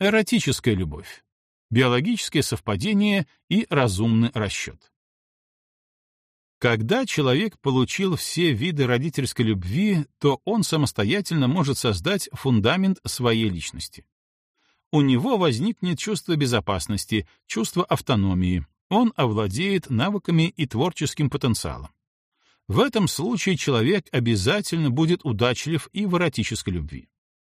Эротическая любовь, биологическое совпадение и разумный расчет. Когда человек получил все виды родительской любви, то он самостоятельно может создать фундамент своей личности. У него возникнет чувство безопасности, чувство автономии, он овладеет навыками и творческим потенциалом. В этом случае человек обязательно будет удачлив и в эротической любви.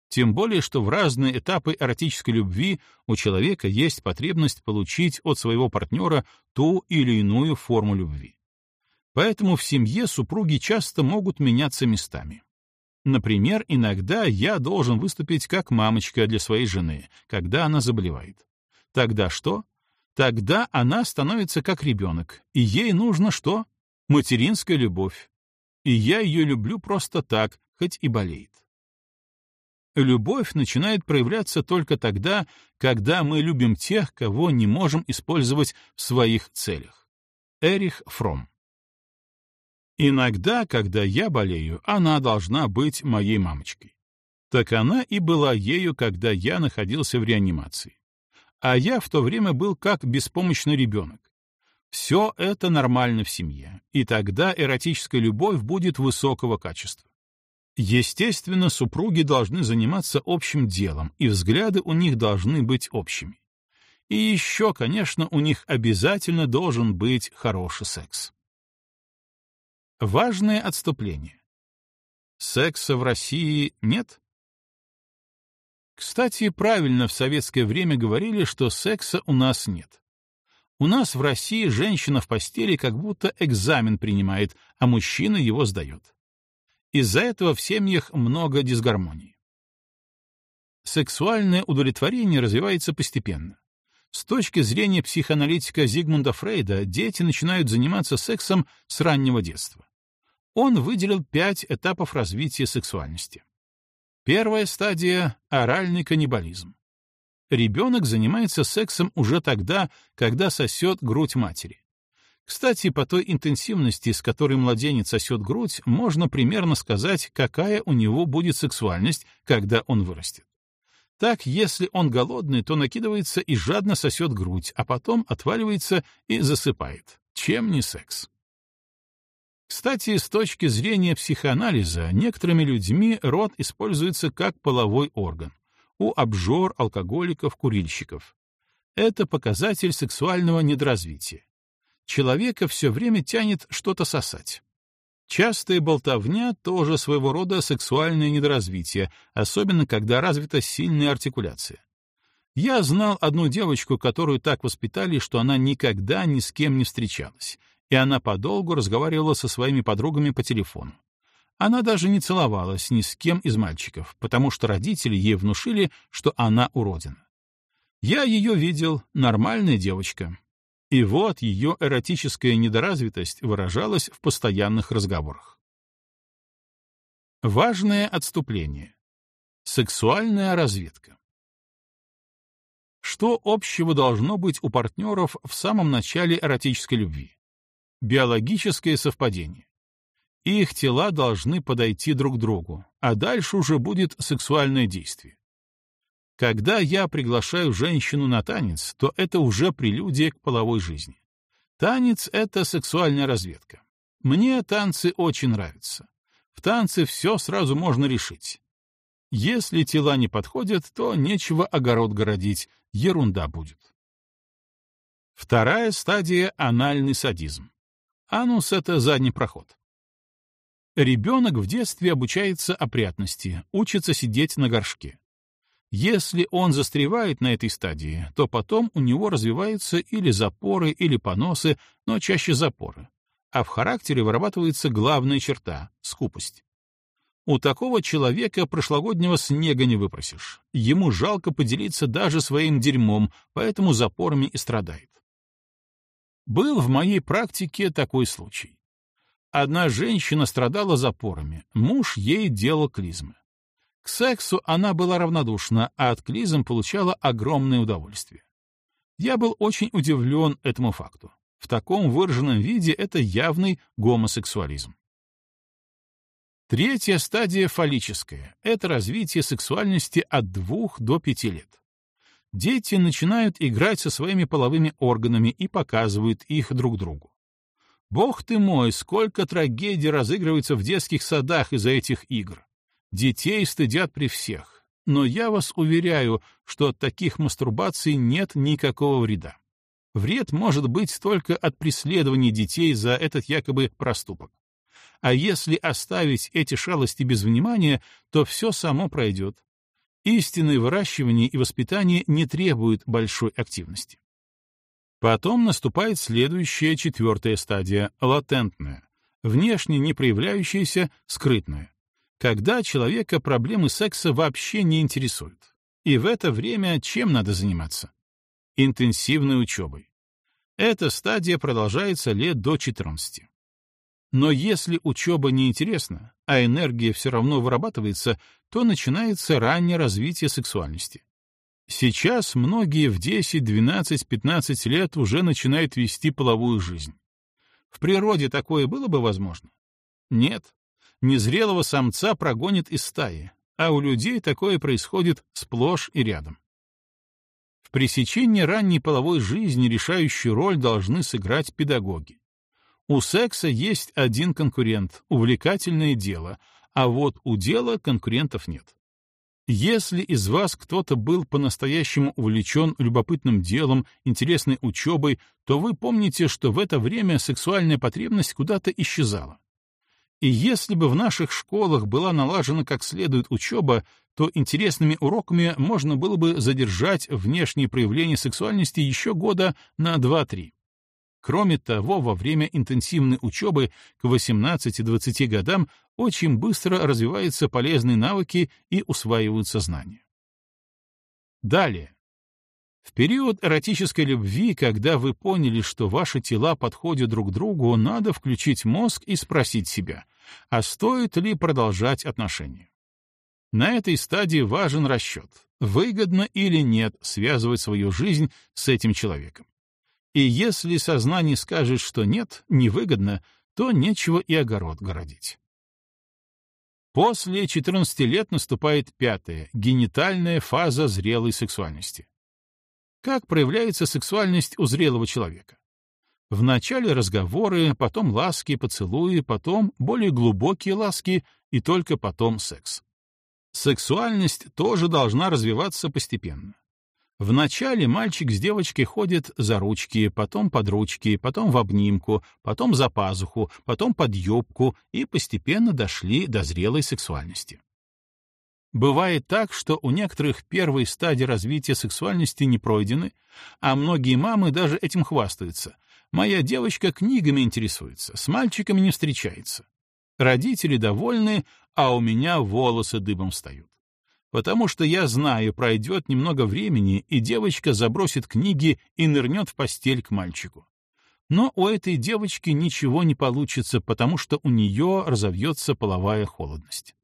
Тем более, что в разные этапы эротической любви у человека есть потребность получить от своего партнера ту или иную форму любви. Поэтому в семье супруги часто могут меняться местами. Например, иногда я должен выступить как мамочка для своей жены, когда она заболевает. Тогда что? Тогда она становится как ребенок, и ей нужно что? Материнская любовь. И я ее люблю просто так, хоть и болеет. Любовь начинает проявляться только тогда, когда мы любим тех, кого не можем использовать в своих целях. Эрих Фром Иногда, когда я болею, она должна быть моей мамочкой. Так она и была ею, когда я находился в реанимации. А я в то время был как беспомощный ребенок. Все это нормально в семье, и тогда эротическая любовь будет высокого качества. Естественно, супруги должны заниматься общим делом, и взгляды у них должны быть общими. И еще, конечно, у них обязательно должен быть хороший секс. Важное отступление. Секса в России нет? Кстати, правильно в советское время говорили, что секса у нас нет. У нас в России женщина в постели как будто экзамен принимает, а мужчина его сдает. Из-за этого в семьях много дисгармонии. Сексуальное удовлетворение развивается постепенно. С точки зрения психоаналитика Зигмунда Фрейда, дети начинают заниматься сексом с раннего детства он выделил пять этапов развития сексуальности. Первая стадия — оральный каннибализм. Ребенок занимается сексом уже тогда, когда сосет грудь матери. Кстати, по той интенсивности, с которой младенец сосет грудь, можно примерно сказать, какая у него будет сексуальность, когда он вырастет. Так, если он голодный, то накидывается и жадно сосет грудь, а потом отваливается и засыпает. Чем не секс? Кстати, с точки зрения психоанализа, некоторыми людьми рот используется как половой орган. У обжор, алкоголиков, курильщиков. Это показатель сексуального недоразвития. Человека все время тянет что-то сосать. Частая болтовня — тоже своего рода сексуальное недоразвитие, особенно когда развита сильная артикуляция. Я знал одну девочку, которую так воспитали, что она никогда ни с кем не встречалась, и она подолгу разговаривала со своими подругами по телефону. Она даже не целовалась ни с кем из мальчиков, потому что родители ей внушили, что она уродина. Я ее видел, нормальная девочка. И вот ее эротическая недоразвитость выражалась в постоянных разговорах. Важное отступление. Сексуальная разведка. Что общего должно быть у партнеров в самом начале эротической любви? биологическое совпадение. Их тела должны подойти друг к другу, а дальше уже будет сексуальное действие. Когда я приглашаю женщину на танец, то это уже прелюдия к половой жизни. Танец — это сексуальная разведка. Мне танцы очень нравятся. В танце все сразу можно решить. Если тела не подходят, то нечего огород городить, ерунда будет. Вторая стадия — анальный садизм. Анус — это задний проход. Ребенок в детстве обучается опрятности, учится сидеть на горшке. Если он застревает на этой стадии, то потом у него развиваются или запоры, или поносы, но чаще запоры. А в характере вырабатывается главная черта — скупость. У такого человека прошлогоднего снега не выпросишь. Ему жалко поделиться даже своим дерьмом, поэтому запорами и страдает. Был в моей практике такой случай. Одна женщина страдала запорами, муж ей делал клизмы. К сексу она была равнодушна, а от клизм получала огромное удовольствие. Я был очень удивлен этому факту. В таком выраженном виде это явный гомосексуализм. Третья стадия фаллическая — это развитие сексуальности от двух до пяти лет. дети начинают играть со своими половыми органами и показывают их друг другу. Бог ты мой, сколько трагедий разыгрывается в детских садах из-за этих игр. Детей стыдят при всех. Но я вас уверяю, что от таких мастурбаций нет никакого вреда. Вред может быть только от преследования детей за этот якобы проступок. А если оставить эти шалости без внимания, то все само пройдет. Истинное выращивание и воспитание не требуют большой активности. Потом наступает следующая, четвертая стадия — латентная, внешне не проявляющаяся, скрытная, когда человека проблемы секса вообще не интересуют. И в это время чем надо заниматься? Интенсивной учебой. Эта стадия продолжается лет до 14. Но если учеба неинтересна, а энергия все равно вырабатывается, то начинается раннее развитие сексуальности. Сейчас многие в 10, 12, 15 лет уже начинают вести половую жизнь. В природе такое было бы возможно? Нет. Незрелого самца прогонит из стаи, а у людей такое происходит сплошь и рядом. В пресечении ранней половой жизни решающую роль должны сыграть педагоги. У секса есть один конкурент — увлекательное дело, а вот у дела конкурентов нет. Если из вас кто-то был по-настоящему увлечен любопытным делом, интересной учебой, то вы помните, что в это время сексуальная потребность куда-то исчезала. И если бы в наших школах была налажена как следует учеба, то интересными уроками можно было бы задержать внешние проявления сексуальности еще года на 2-3. Кроме того, во время интенсивной учебы к 18-20 годам очень быстро развиваются полезные навыки и усваиваются знания. Далее. В период эротической любви, когда вы поняли, что ваши тела подходят друг другу, надо включить мозг и спросить себя, а стоит ли продолжать отношения. На этой стадии важен расчет, выгодно или нет связывать свою жизнь с этим человеком. И если сознание скажет, что нет, невыгодно, то нечего и огород городить. После 14 лет наступает пятая, генитальная фаза зрелой сексуальности. Как проявляется сексуальность у зрелого человека? Вначале разговоры, потом ласки, поцелуи, потом более глубокие ласки и только потом секс. Сексуальность тоже должна развиваться постепенно. Вначале мальчик с девочкой ходят за ручки, потом под ручки, потом в обнимку, потом за пазуху, потом под юбку и постепенно дошли до зрелой сексуальности. Бывает так, что у некоторых первые стадии развития сексуальности не пройдены, а многие мамы даже этим хвастаются. Моя девочка книгами интересуется, с мальчиками не встречается. Родители довольны, а у меня волосы дыбом встают потому что я знаю, пройдет немного времени, и девочка забросит книги и нырнет в постель к мальчику. Но у этой девочки ничего не получится, потому что у нее разовьется половая холодность.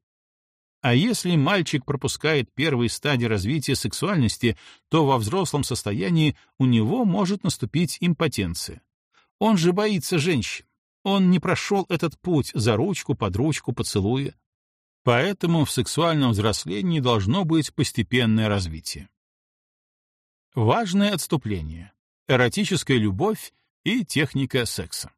А если мальчик пропускает первые стадии развития сексуальности, то во взрослом состоянии у него может наступить импотенция. Он же боится женщин. Он не прошел этот путь за ручку, под ручку, поцелуя. Поэтому в сексуальном взрослении должно быть постепенное развитие. Важное отступление. Эротическая любовь и техника секса.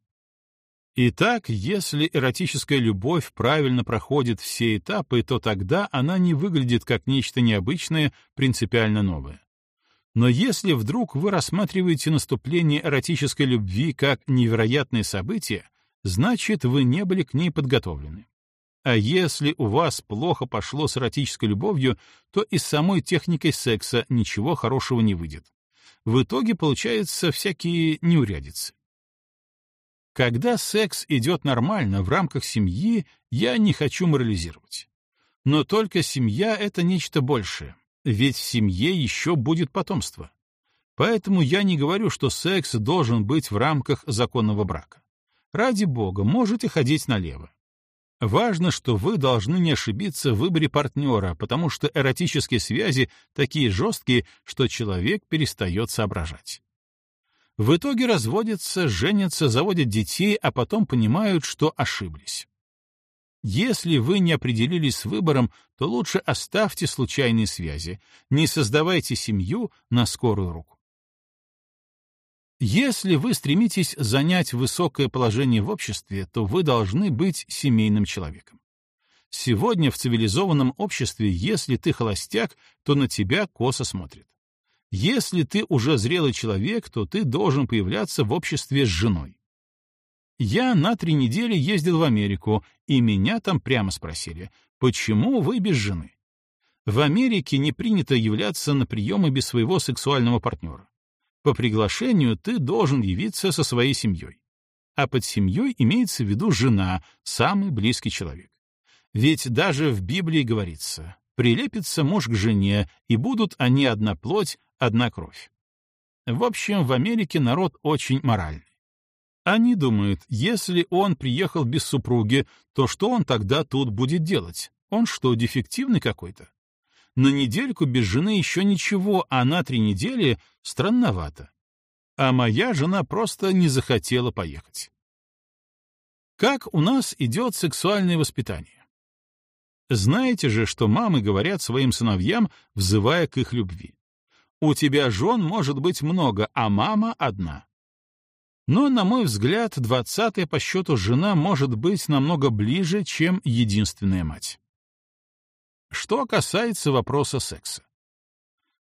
Итак, если эротическая любовь правильно проходит все этапы, то тогда она не выглядит как нечто необычное, принципиально новое. Но если вдруг вы рассматриваете наступление эротической любви как невероятное событие, значит, вы не были к ней подготовлены. А если у вас плохо пошло с эротической любовью, то и с самой техникой секса ничего хорошего не выйдет. В итоге получаются всякие неурядицы. Когда секс идет нормально в рамках семьи, я не хочу морализировать. Но только семья — это нечто большее, ведь в семье еще будет потомство. Поэтому я не говорю, что секс должен быть в рамках законного брака. Ради бога, можете ходить налево. Важно, что вы должны не ошибиться в выборе партнера, потому что эротические связи такие жесткие, что человек перестает соображать. В итоге разводятся, женятся, заводят детей, а потом понимают, что ошиблись. Если вы не определились с выбором, то лучше оставьте случайные связи, не создавайте семью на скорую руку. Если вы стремитесь занять высокое положение в обществе, то вы должны быть семейным человеком. Сегодня в цивилизованном обществе, если ты холостяк, то на тебя косо смотрят. Если ты уже зрелый человек, то ты должен появляться в обществе с женой. Я на три недели ездил в Америку, и меня там прямо спросили, почему вы без жены? В Америке не принято являться на приемы без своего сексуального партнера. По приглашению ты должен явиться со своей семьей. А под семьей имеется в виду жена, самый близкий человек. Ведь даже в Библии говорится, прилепится муж к жене, и будут они одна плоть, одна кровь. В общем, в Америке народ очень моральный. Они думают, если он приехал без супруги, то что он тогда тут будет делать? Он что, дефективный какой-то? На недельку без жены еще ничего, а на три недели — странновато. А моя жена просто не захотела поехать. Как у нас идет сексуальное воспитание? Знаете же, что мамы говорят своим сыновьям, взывая к их любви. «У тебя жен может быть много, а мама одна». Но, на мой взгляд, двадцатая по счету жена может быть намного ближе, чем единственная мать. Что касается вопроса секса.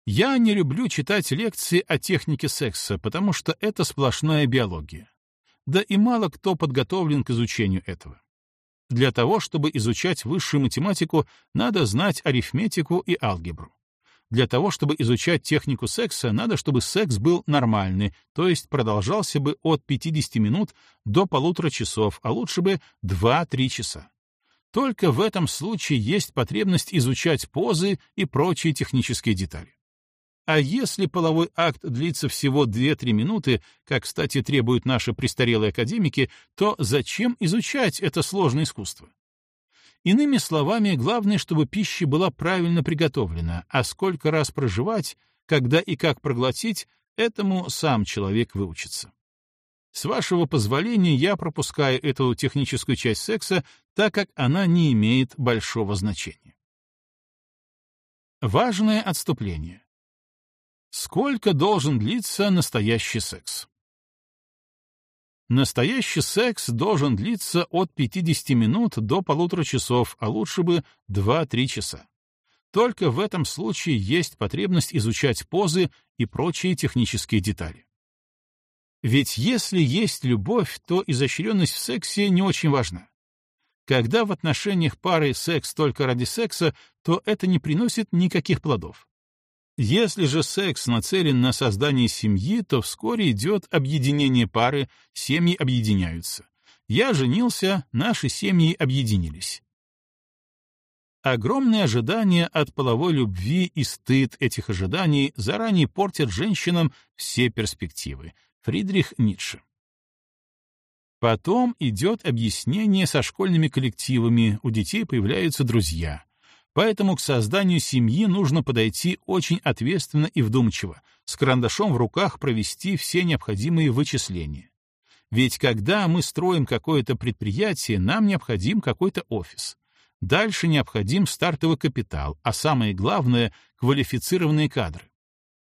Я не люблю читать лекции о технике секса, потому что это сплошная биология. Да и мало кто подготовлен к изучению этого. Для того, чтобы изучать высшую математику, надо знать арифметику и алгебру. Для того, чтобы изучать технику секса, надо, чтобы секс был нормальный, то есть продолжался бы от 50 минут до полутора часов, а лучше бы 2-3 часа. Только в этом случае есть потребность изучать позы и прочие технические детали. А если половой акт длится всего 2-3 минуты, как, кстати, требуют наши престарелые академики, то зачем изучать это сложное искусство? Иными словами, главное, чтобы пища была правильно приготовлена, а сколько раз проживать, когда и как проглотить, этому сам человек выучится. С вашего позволения я пропускаю эту техническую часть секса, так как она не имеет большого значения. Важное отступление. Сколько должен длиться настоящий секс? Настоящий секс должен длиться от 50 минут до полутора часов, а лучше бы 2-3 часа. Только в этом случае есть потребность изучать позы и прочие технические детали. Ведь если есть любовь, то изощренность в сексе не очень важна. Когда в отношениях пары секс только ради секса, то это не приносит никаких плодов. Если же секс нацелен на создание семьи, то вскоре идет объединение пары, семьи объединяются. Я женился, наши семьи объединились. Огромные ожидания от половой любви и стыд этих ожиданий заранее портят женщинам все перспективы. Фридрих Ницше. Потом идет объяснение со школьными коллективами, у детей появляются друзья. Поэтому к созданию семьи нужно подойти очень ответственно и вдумчиво, с карандашом в руках провести все необходимые вычисления. Ведь когда мы строим какое-то предприятие, нам необходим какой-то офис. Дальше необходим стартовый капитал, а самое главное — квалифицированные кадры.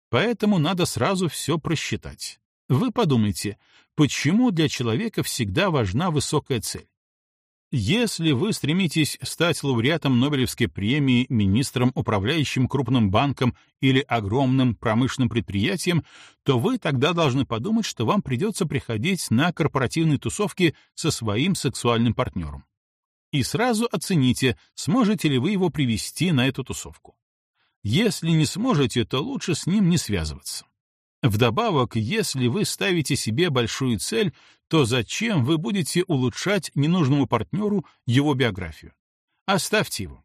Поэтому надо сразу все просчитать. Вы подумайте, почему для человека всегда важна высокая цель? Если вы стремитесь стать лауреатом Нобелевской премии, министром, управляющим крупным банком или огромным промышленным предприятием, то вы тогда должны подумать, что вам придется приходить на корпоративные тусовки со своим сексуальным партнером. И сразу оцените, сможете ли вы его привести на эту тусовку. Если не сможете, то лучше с ним не связываться. Вдобавок, если вы ставите себе большую цель, то зачем вы будете улучшать ненужному партнеру его биографию? Оставьте его.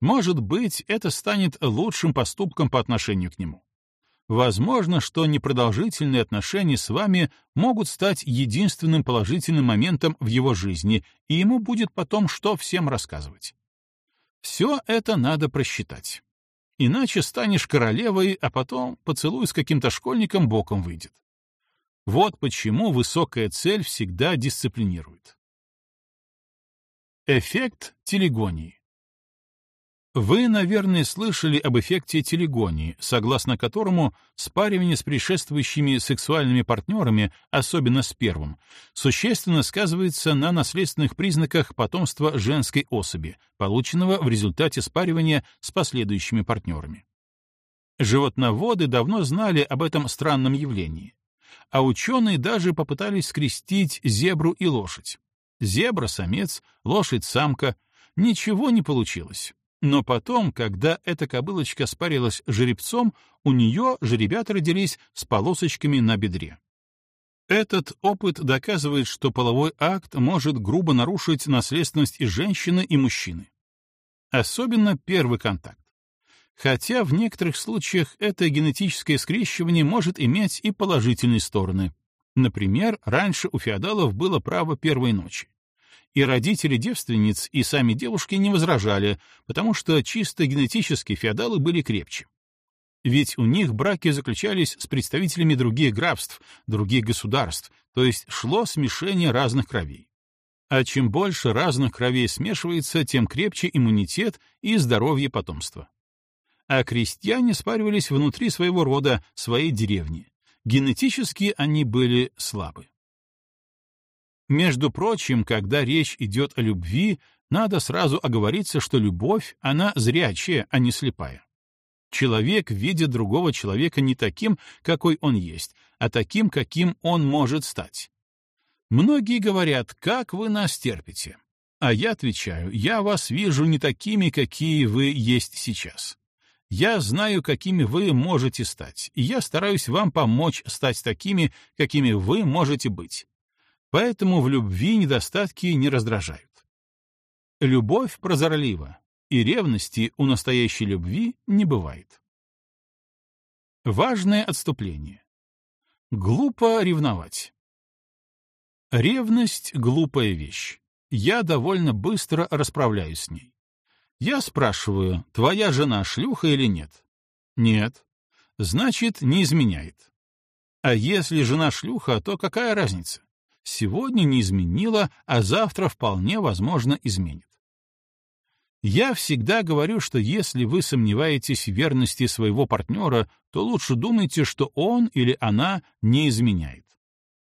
Может быть, это станет лучшим поступком по отношению к нему. Возможно, что непродолжительные отношения с вами могут стать единственным положительным моментом в его жизни, и ему будет потом что всем рассказывать. Все это надо просчитать. Иначе станешь королевой, а потом поцелуй с каким-то школьником боком выйдет. Вот почему высокая цель всегда дисциплинирует. Эффект телегонии. Вы, наверное, слышали об эффекте телегонии, согласно которому спаривание с предшествующими сексуальными партнерами, особенно с первым, существенно сказывается на наследственных признаках потомства женской особи, полученного в результате спаривания с последующими партнерами. Животноводы давно знали об этом странном явлении, а ученые даже попытались скрестить зебру и лошадь. Зебра — самец, лошадь — самка. Ничего не получилось. Но потом, когда эта кобылочка спарилась жеребцом, у нее жеребята родились с полосочками на бедре. Этот опыт доказывает, что половой акт может грубо нарушить наследственность и женщины, и мужчины. Особенно первый контакт. Хотя в некоторых случаях это генетическое скрещивание может иметь и положительные стороны. Например, раньше у феодалов было право первой ночи и родители девственниц, и сами девушки не возражали, потому что чисто генетически феодалы были крепче. Ведь у них браки заключались с представителями других графств, других государств, то есть шло смешение разных кровей. А чем больше разных кровей смешивается, тем крепче иммунитет и здоровье потомства. А крестьяне спаривались внутри своего рода, своей деревни. Генетически они были слабы. Между прочим, когда речь идет о любви, надо сразу оговориться, что любовь, она зрячая, а не слепая. Человек видит другого человека не таким, какой он есть, а таким, каким он может стать. Многие говорят, как вы нас терпите. А я отвечаю, я вас вижу не такими, какие вы есть сейчас. Я знаю, какими вы можете стать, и я стараюсь вам помочь стать такими, какими вы можете быть. Поэтому в любви недостатки не раздражают. Любовь прозорлива, и ревности у настоящей любви не бывает. Важное отступление. Глупо ревновать. Ревность — глупая вещь. Я довольно быстро расправляюсь с ней. Я спрашиваю, твоя жена шлюха или нет? Нет. Значит, не изменяет. А если жена шлюха, то какая разница? Сегодня не изменила, а завтра вполне возможно изменит. Я всегда говорю, что если вы сомневаетесь в верности своего партнера, то лучше думайте, что он или она не изменяет.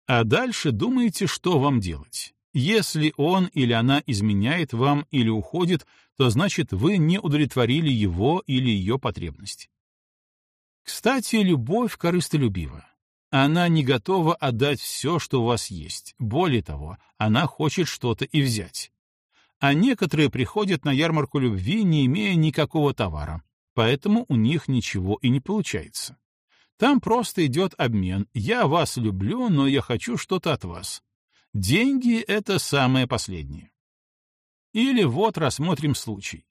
А дальше думайте, что вам делать. Если он или она изменяет вам или уходит, то значит вы не удовлетворили его или ее потребности. Кстати, любовь корыстолюбива. Она не готова отдать все, что у вас есть. Более того, она хочет что-то и взять. А некоторые приходят на ярмарку любви, не имея никакого товара, поэтому у них ничего и не получается. Там просто идет обмен. Я вас люблю, но я хочу что-то от вас. Деньги — это самое последнее. Или вот рассмотрим случай.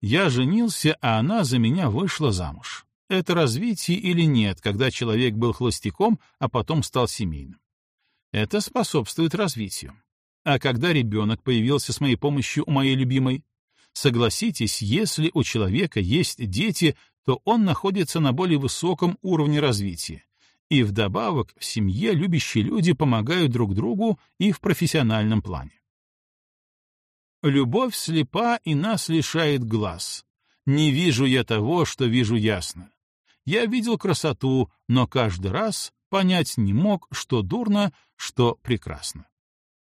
Я женился, а она за меня вышла замуж это развитие или нет, когда человек был холостяком, а потом стал семейным. Это способствует развитию. А когда ребенок появился с моей помощью у моей любимой, согласитесь, если у человека есть дети, то он находится на более высоком уровне развития. И вдобавок в семье любящие люди помогают друг другу и в профессиональном плане. Любовь слепа и нас лишает глаз. Не вижу я того, что вижу ясно. Я видел красоту, но каждый раз понять не мог, что дурно, что прекрасно.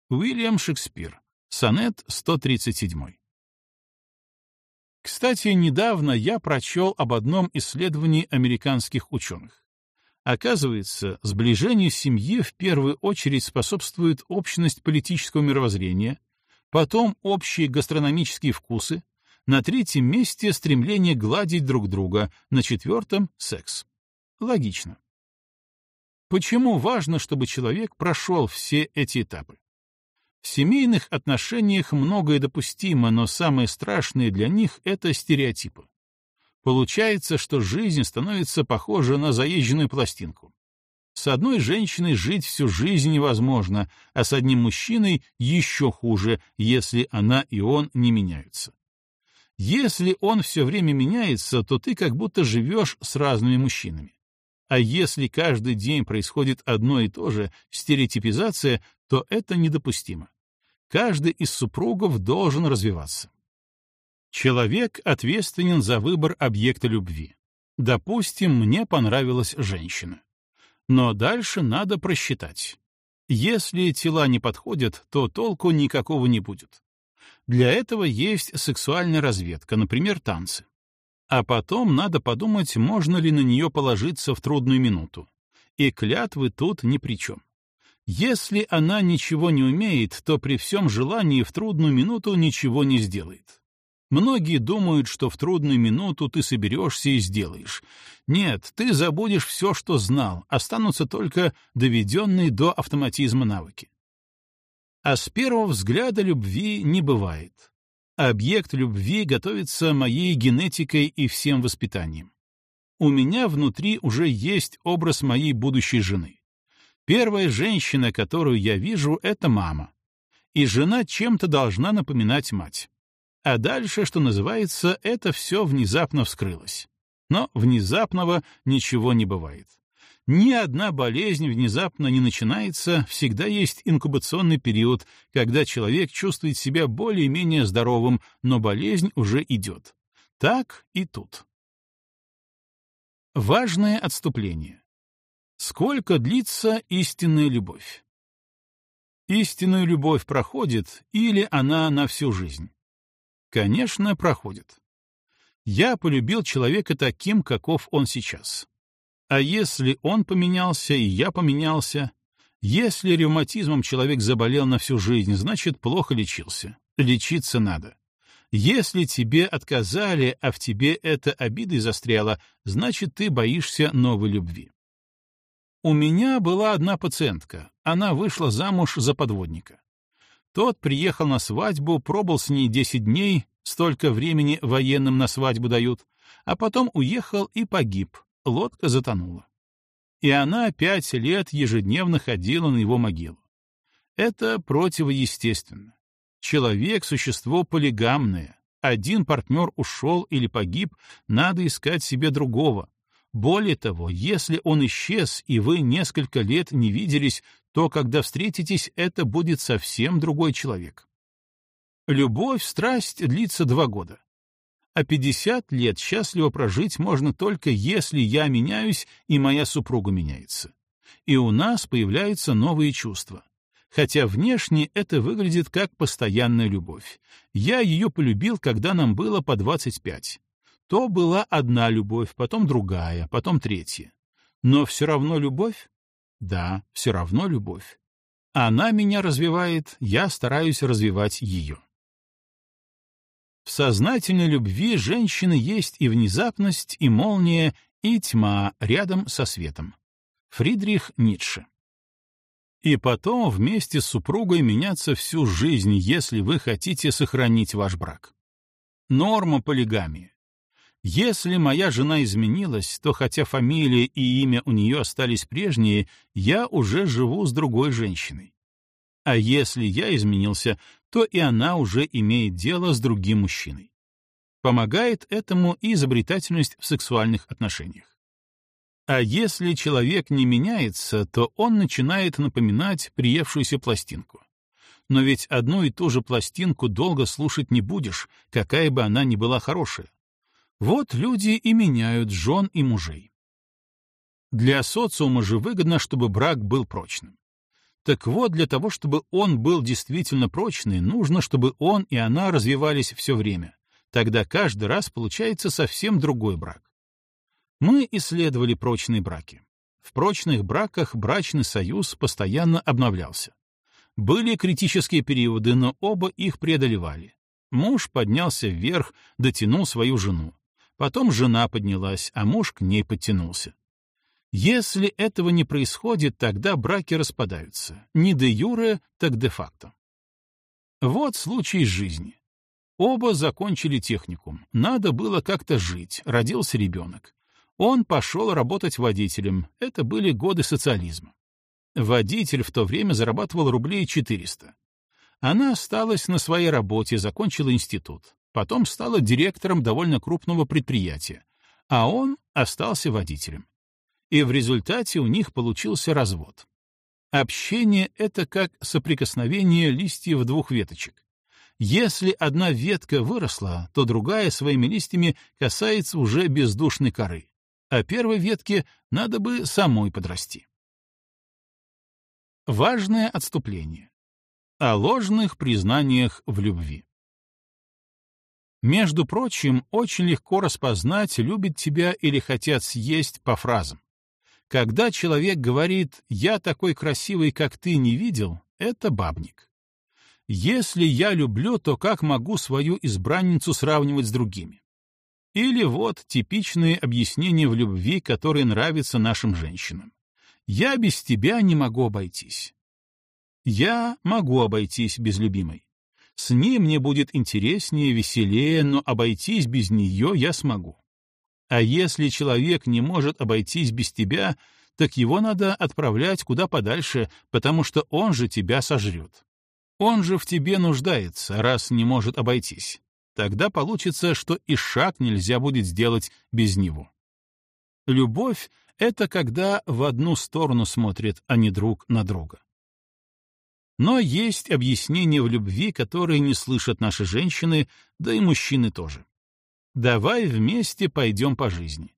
Уильям Шекспир. Сонет 137. Кстати, недавно я прочел об одном исследовании американских ученых. Оказывается, сближению семьи в первую очередь способствует общность политического мировоззрения, потом общие гастрономические вкусы, на третьем месте стремление гладить друг друга, на четвертом — секс. Логично. Почему важно, чтобы человек прошел все эти этапы? В семейных отношениях многое допустимо, но самое страшное для них — это стереотипы. Получается, что жизнь становится похожа на заезженную пластинку. С одной женщиной жить всю жизнь невозможно, а с одним мужчиной еще хуже, если она и он не меняются. Если он все время меняется, то ты как будто живешь с разными мужчинами. А если каждый день происходит одно и то же, стереотипизация, то это недопустимо. каждый из супругов должен развиваться. Человек ответственен за выбор объекта любви. Допустим, мне понравилась женщина. Но дальше надо просчитать. Если тела не подходят, то толку никакого не будет. Для этого есть сексуальная разведка, например, танцы. А потом надо подумать, можно ли на нее положиться в трудную минуту. И клятвы тут ни при чем. Если она ничего не умеет, то при всем желании в трудную минуту ничего не сделает. Многие думают, что в трудную минуту ты соберешься и сделаешь. Нет, ты забудешь все, что знал, останутся только доведенные до автоматизма навыки. А с первого взгляда любви не бывает. Объект любви готовится моей генетикой и всем воспитанием. У меня внутри уже есть образ моей будущей жены. Первая женщина, которую я вижу, — это мама. И жена чем-то должна напоминать мать. А дальше, что называется, это все внезапно вскрылось. Но внезапного ничего не бывает. Ни одна болезнь внезапно не начинается, всегда есть инкубационный период, когда человек чувствует себя более-менее здоровым, но болезнь уже идет. Так и тут. Важное отступление. Сколько длится истинная любовь? Истинную любовь проходит или она на всю жизнь? Конечно, проходит. Я полюбил человека таким, каков он сейчас. А если он поменялся и я поменялся? Если ревматизмом человек заболел на всю жизнь, значит, плохо лечился. Лечиться надо. Если тебе отказали, а в тебе это обидой застряло, значит, ты боишься новой любви. У меня была одна пациентка. Она вышла замуж за подводника. Тот приехал на свадьбу, пробыл с ней 10 дней, столько времени военным на свадьбу дают, а потом уехал и погиб, лодка затонула. И она пять лет ежедневно ходила на его могилу. Это противоестественно. Человек — существо полигамное. Один партнер ушел или погиб, надо искать себе другого. Более того, если он исчез, и вы несколько лет не виделись, то, когда встретитесь, это будет совсем другой человек. Любовь, страсть длится два года. А 50 лет счастливо прожить можно только если я меняюсь и моя супруга меняется. И у нас появляются новые чувства. Хотя внешне это выглядит как постоянная любовь. Я ее полюбил, когда нам было по 25. То была одна любовь, потом другая, потом третья. Но все равно любовь? Да, все равно любовь. Она меня развивает, я стараюсь развивать ее. В сознательной любви женщины есть и внезапность, и молния, и тьма рядом со светом. Фридрих Ницше. И потом вместе с супругой меняться всю жизнь, если вы хотите сохранить ваш брак. Норма полигамии. Если моя жена изменилась, то хотя фамилия и имя у нее остались прежние, я уже живу с другой женщиной. А если я изменился, то и она уже имеет дело с другим мужчиной. Помогает этому и изобретательность в сексуальных отношениях. А если человек не меняется, то он начинает напоминать приевшуюся пластинку. Но ведь одну и ту же пластинку долго слушать не будешь, какая бы она ни была хорошая. Вот люди и меняют жен и мужей. Для социума же выгодно, чтобы брак был прочным. Так вот, для того, чтобы он был действительно прочный, нужно, чтобы он и она развивались все время. Тогда каждый раз получается совсем другой брак. Мы исследовали прочные браки. В прочных браках брачный союз постоянно обновлялся. Были критические периоды, но оба их преодолевали. Муж поднялся вверх, дотянул свою жену. Потом жена поднялась, а муж к ней подтянулся. Если этого не происходит, тогда браки распадаются. Не де юре, так де факто. Вот случай из жизни. Оба закончили техникум. Надо было как-то жить. Родился ребенок. Он пошел работать водителем. Это были годы социализма. Водитель в то время зарабатывал рублей 400. Она осталась на своей работе, закончила институт. Потом стала директором довольно крупного предприятия, а он остался водителем. И в результате у них получился развод. Общение — это как соприкосновение листьев двух веточек. Если одна ветка выросла, то другая своими листьями касается уже бездушной коры, а первой ветке надо бы самой подрасти. Важное отступление. О ложных признаниях в любви. Между прочим, очень легко распознать, любит тебя или хотят съесть по фразам. Когда человек говорит «я такой красивый, как ты, не видел», это бабник. Если я люблю, то как могу свою избранницу сравнивать с другими? Или вот типичные объяснения в любви, которые нравятся нашим женщинам. «Я без тебя не могу обойтись». Я могу обойтись без любимой. С ней мне будет интереснее, веселее, но обойтись без нее я смогу. А если человек не может обойтись без тебя, так его надо отправлять куда подальше, потому что он же тебя сожрет. Он же в тебе нуждается, раз не может обойтись. Тогда получится, что и шаг нельзя будет сделать без него. Любовь — это когда в одну сторону смотрят, а не друг на друга. Но есть объяснения в любви, которые не слышат наши женщины, да и мужчины тоже. Давай вместе пойдем по жизни.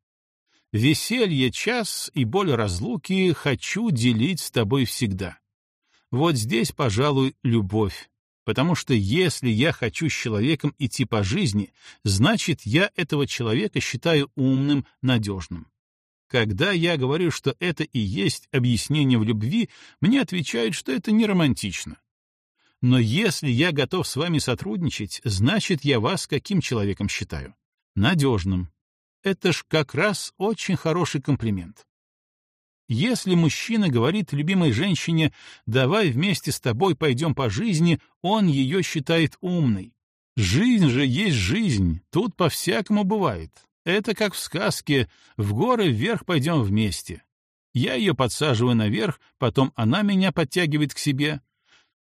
Веселье час и боль разлуки хочу делить с тобой всегда. Вот здесь, пожалуй, любовь, потому что если я хочу с человеком идти по жизни, значит, я этого человека считаю умным, надежным. Когда я говорю, что это и есть объяснение в любви, мне отвечают, что это не романтично. Но если я готов с вами сотрудничать, значит, я вас каким человеком считаю? Надежным. Это ж как раз очень хороший комплимент. Если мужчина говорит любимой женщине «давай вместе с тобой пойдем по жизни», он ее считает умной. Жизнь же есть жизнь, тут по-всякому бывает. Это как в сказке «в горы вверх пойдем вместе». Я ее подсаживаю наверх, потом она меня подтягивает к себе.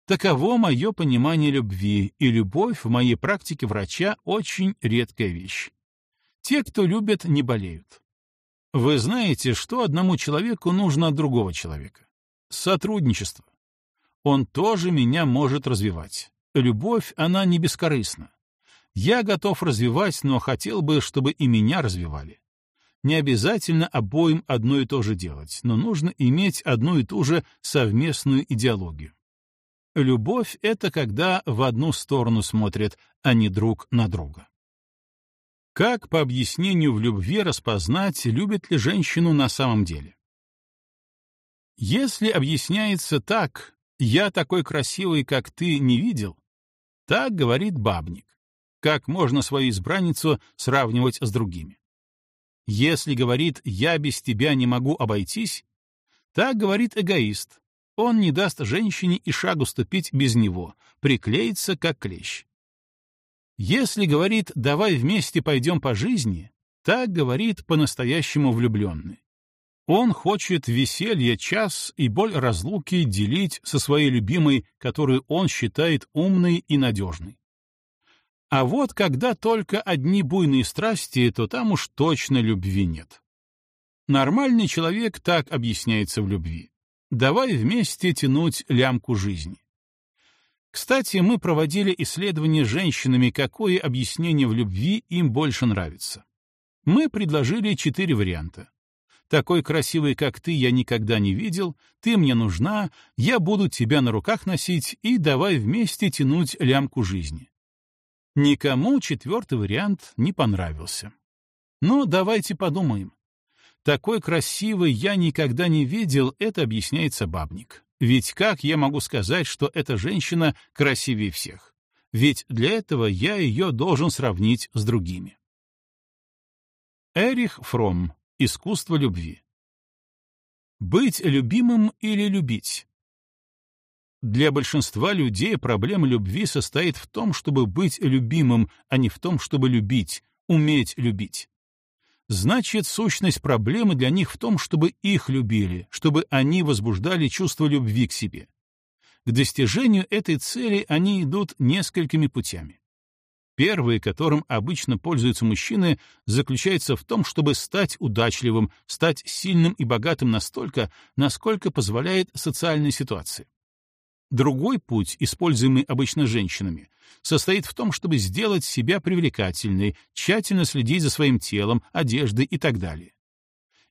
Таково мое понимание любви, и любовь в моей практике врача очень редкая вещь. Те, кто любят, не болеют. Вы знаете, что одному человеку нужно от другого человека? Сотрудничество. Он тоже меня может развивать. Любовь, она не бескорыстна. Я готов развивать, но хотел бы, чтобы и меня развивали. Не обязательно обоим одно и то же делать, но нужно иметь одну и ту же совместную идеологию. Любовь — это когда в одну сторону смотрят, а не друг на друга. Как по объяснению в любви распознать, любит ли женщину на самом деле? Если объясняется так, «я такой красивый, как ты, не видел», так говорит бабник. Как можно свою избранницу сравнивать с другими? Если говорит «я без тебя не могу обойтись», так говорит эгоист. Он не даст женщине и шагу ступить без него, приклеится как клещ. Если говорит «давай вместе пойдем по жизни», так говорит по-настоящему влюбленный. Он хочет веселье час и боль разлуки делить со своей любимой, которую он считает умной и надежной. А вот когда только одни буйные страсти, то там уж точно любви нет. Нормальный человек так объясняется в любви. Давай вместе тянуть лямку жизни. Кстати, мы проводили исследование женщинами, какое объяснение в любви им больше нравится. Мы предложили четыре варианта. Такой красивый, как ты, я никогда не видел, ты мне нужна, я буду тебя на руках носить и давай вместе тянуть лямку жизни. Никому четвертый вариант не понравился. Но давайте подумаем. Такой красивый я никогда не видел, это объясняется бабник. Ведь как я могу сказать, что эта женщина красивее всех? Ведь для этого я ее должен сравнить с другими. Эрих Фромм. Искусство любви. Быть любимым или любить? Для большинства людей проблема любви состоит в том, чтобы быть любимым, а не в том, чтобы любить, уметь любить. Значит, сущность проблемы для них в том, чтобы их любили, чтобы они возбуждали чувство любви к себе. К достижению этой цели они идут несколькими путями. Первый, которым обычно пользуются мужчины, заключается в том, чтобы стать удачливым, стать сильным и богатым настолько, насколько позволяет социальная ситуация. Другой путь, используемый обычно женщинами, состоит в том, чтобы сделать себя привлекательной, тщательно следить за своим телом, одеждой и так далее.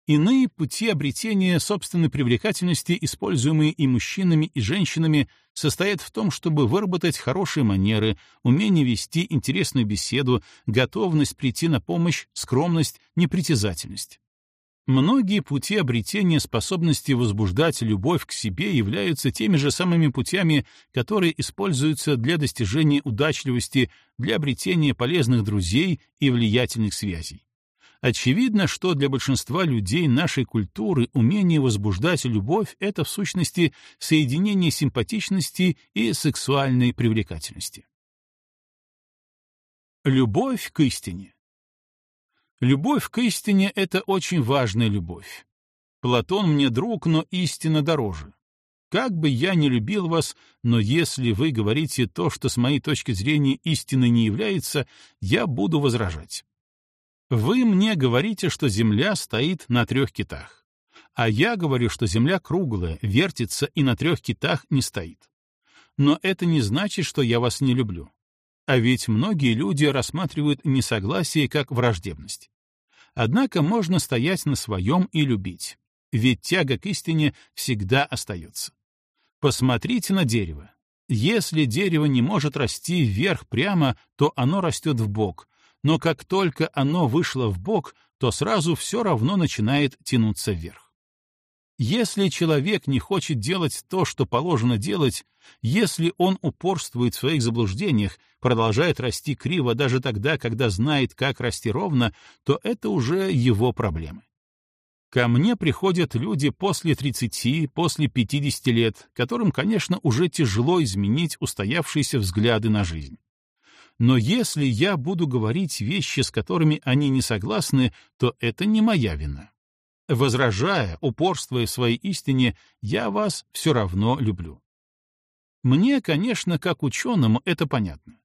Иные пути обретения собственной привлекательности, используемые и мужчинами, и женщинами, состоят в том, чтобы выработать хорошие манеры, умение вести интересную беседу, готовность прийти на помощь, скромность, непритязательность. Многие пути обретения способности возбуждать любовь к себе являются теми же самыми путями, которые используются для достижения удачливости, для обретения полезных друзей и влиятельных связей. Очевидно, что для большинства людей нашей культуры умение возбуждать любовь — это в сущности соединение симпатичности и сексуальной привлекательности. Любовь к истине. Любовь к истине — это очень важная любовь. Платон мне друг, но истина дороже. Как бы я ни любил вас, но если вы говорите то, что с моей точки зрения истиной не является, я буду возражать. Вы мне говорите, что Земля стоит на трех китах. А я говорю, что Земля круглая, вертится и на трех китах не стоит. Но это не значит, что я вас не люблю. А ведь многие люди рассматривают несогласие как враждебность. Однако можно стоять на своем и любить, ведь тяга к истине всегда остается. Посмотрите на дерево. Если дерево не может расти вверх прямо, то оно растет в бок, но как только оно вышло в бок, то сразу все равно начинает тянуться вверх. Если человек не хочет делать то, что положено делать, если он упорствует в своих заблуждениях, продолжает расти криво даже тогда, когда знает, как расти ровно, то это уже его проблемы. Ко мне приходят люди после 30, после 50 лет, которым, конечно, уже тяжело изменить устоявшиеся взгляды на жизнь. Но если я буду говорить вещи, с которыми они не согласны, то это не моя вина. Возражая, упорствуя в своей истине, я вас все равно люблю. Мне, конечно, как ученому, это понятно.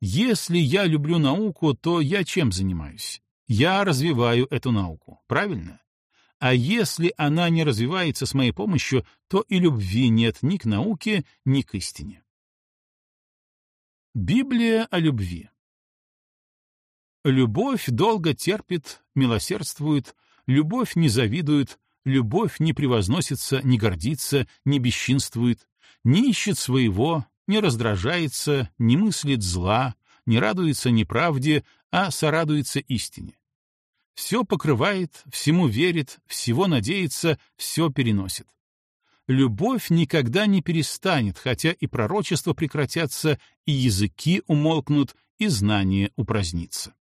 Если я люблю науку, то я чем занимаюсь? Я развиваю эту науку, правильно? А если она не развивается с моей помощью, то и любви нет ни к науке, ни к истине. Библия о любви. Любовь долго терпит, милосердствует, любовь не завидует, любовь не превозносится, не гордится, не бесчинствует, не ищет своего, не раздражается, не мыслит зла, не радуется неправде, а сорадуется истине. Все покрывает, всему верит, всего надеется, все переносит любовь никогда не перестанет, хотя и пророчества прекратятся, и языки умолкнут, и знание упразднится.